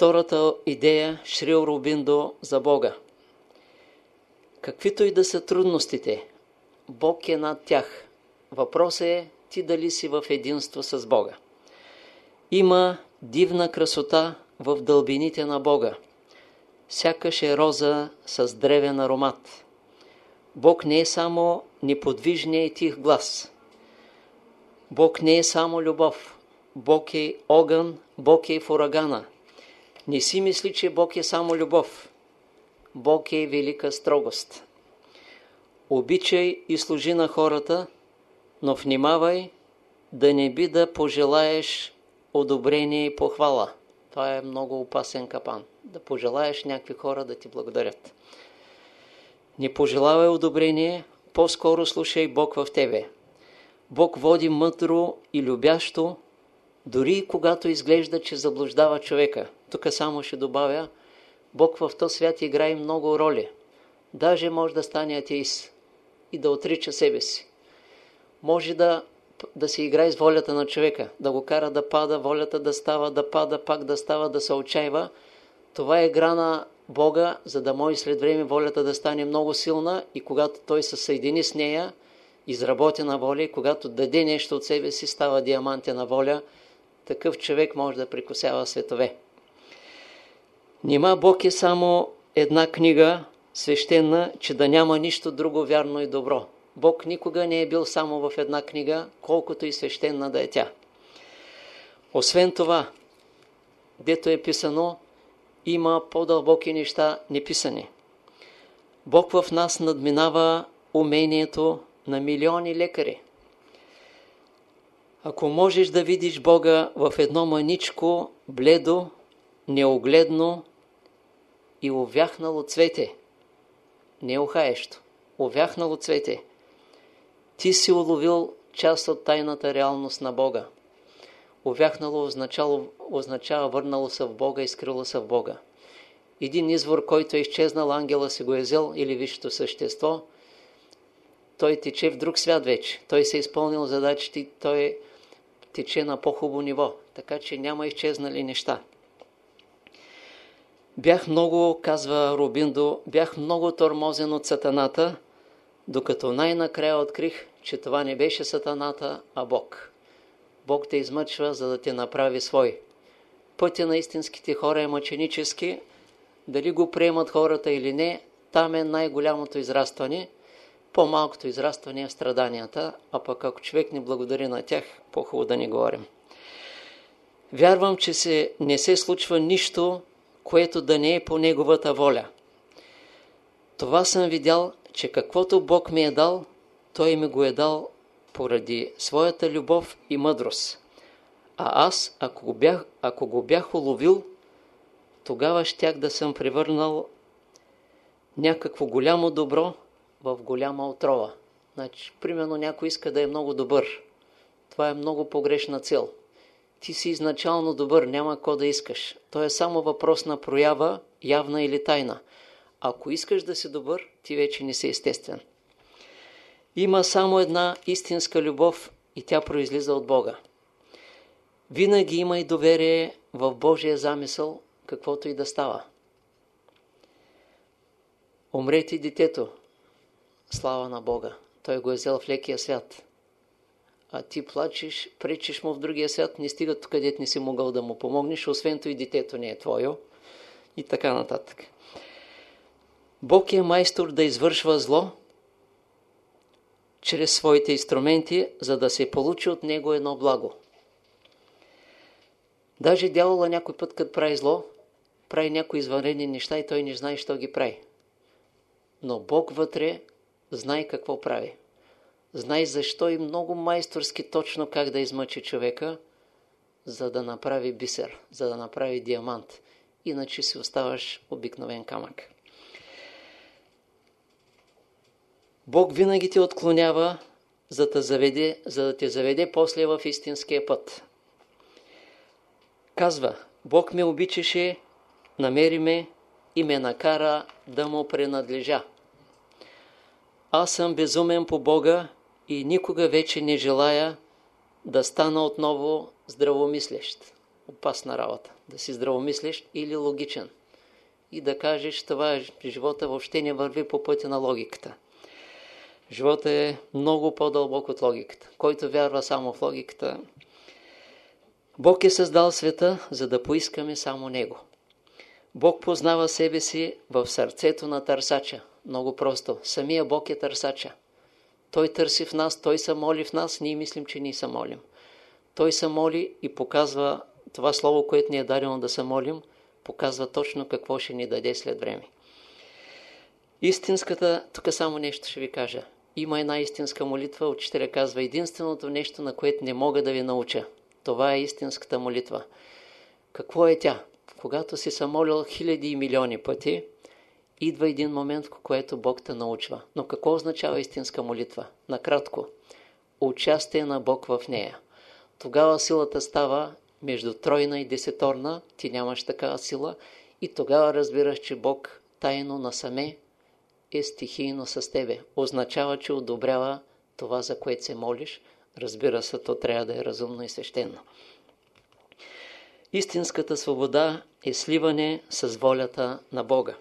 Втората идея Шри Рубиндо за Бога. Каквито и да са трудностите, Бог е над тях. Въпросът е ти дали си в единство с Бога. Има дивна красота в дълбините на Бога. Сякаш е роза с древен аромат. Бог не е само неподвижният и тих глас. Бог не е само любов. Бог е огън, Бог е в урагана. Не си мисли, че Бог е само любов. Бог е велика строгост. Обичай и служи на хората, но внимавай да не би да пожелаеш одобрение и похвала. Това е много опасен капан. Да пожелаеш някакви хора да ти благодарят. Не пожелавай одобрение, по-скоро слушай Бог в тебе. Бог води мъдро и любящо, дори когато изглежда, че заблуждава човека. Тук само ще добавя, Бог в този свят играе много роли. Даже може да стане атеист и да отрича себе си. Може да, да се играе с волята на човека, да го кара да пада, волята да става, да пада, пак да става, да се отчаива. Това е игра на Бога, за да може след време волята да стане много силна и когато той се съедини с нея, изработена воля и когато даде нещо от себе си, става диамантена воля, такъв човек може да прикосява светове. Нима Бог е само една книга, свещена, че да няма нищо друго вярно и добро. Бог никога не е бил само в една книга, колкото и свещена да е тя. Освен това, дето е писано, има по-дълбоки неща неписани. Бог в нас надминава умението на милиони лекари. Ако можеш да видиш Бога в едно маничко, бледо, неогледно и увяхнало цвете, не ухаещо, увяхнало цвете, ти си уловил част от тайната реалност на Бога. Увяхнало означало, означава върнало се в Бога и скрило се в Бога. Един извор, който е изчезнал, ангела си го е взел или висшето същество, той тече в друг свят вече. Той се е изпълнил задачите, той тече на по-хубаво ниво, така че няма изчезнали неща. Бях много, казва Рубиндо, бях много тормозен от сатаната, докато най-накрая открих, че това не беше сатаната, а Бог. Бог те измъчва, за да те направи свой. Пътя на истинските хора е мъченически. Дали го приемат хората или не, там е най-голямото израстване. По-малкото израстване е в страданията, а пък ако човек не благодари на тях, по-хубаво да не говорим. Вярвам, че се, не се случва нищо, което да не е по Неговата воля. Това съм видял, че каквото Бог ми е дал, Той ми го е дал поради своята любов и мъдрост. А аз, ако го бях, ако го бях уловил, тогава щях да съм превърнал някакво голямо добро в голяма отрова. Значи, примерно някой иска да е много добър. Това е много погрешна цел. Ти си изначално добър, няма какво да искаш. То е само въпрос на проява, явна или тайна. Ако искаш да си добър, ти вече не си естествен. Има само една истинска любов и тя произлиза от Бога. Винаги има и доверие в Божия замисъл, каквото и да става. Умрете детето. Слава на Бога. Той го е взел в лекия свят. А ти плачеш, пречиш му в другия свят, не стига тук, където не си могъл да му помогнеш, освен то и детето не е твое. И така нататък. Бог е майстор да извършва зло, чрез своите инструменти, за да се получи от него едно благо. Даже дявола някой път, като прави зло, прави някои извънредни неща и той не знае, що ги прави. Но Бог вътре знае какво прави. Знае защо и много майсторски точно как да измъчи човека, за да направи бисер, за да направи диамант. Иначе си оставаш обикновен камък. Бог винаги те отклонява, за да, заведе, за да те заведе после в истинския път. Казва, Бог ме обичаше, намери ме и ме накара да му принадлежа. Аз съм безумен по Бога и никога вече не желая да стана отново здравомислещ. опасна работа. Да си здравомислиш или логичен. И да кажеш, това е, живота въобще не върви по пътя на логиката. Живота е много по-дълбок от логиката. Който вярва само в логиката, Бог е създал света, за да поискаме само Него. Бог познава себе си в сърцето на търсача. Много просто. Самия Бог е търсача. Той търси в нас, Той се моли в нас, ние мислим, че ние се молим. Той се моли и показва това слово, което ни е дадено да се молим, показва точно какво ще ни даде след време. Истинската, тук само нещо ще ви кажа. Има една истинска молитва, учителя казва, единственото нещо, на което не мога да ви науча. Това е истинската молитва. Какво е тя? Когато си се молил хиляди и милиони пъти, идва един момент, в който Бог те научва. Но какво означава истинска молитва? Накратко, участие на Бог в нея. Тогава силата става между тройна и десеторна, ти нямаш такава сила и тогава разбираш, че Бог тайно насаме е стихийно с тебе. Означава, че одобрява това, за което се молиш. Разбира се, то трябва да е разумно и свещено. Истинската свобода е сливане с волята на Бога.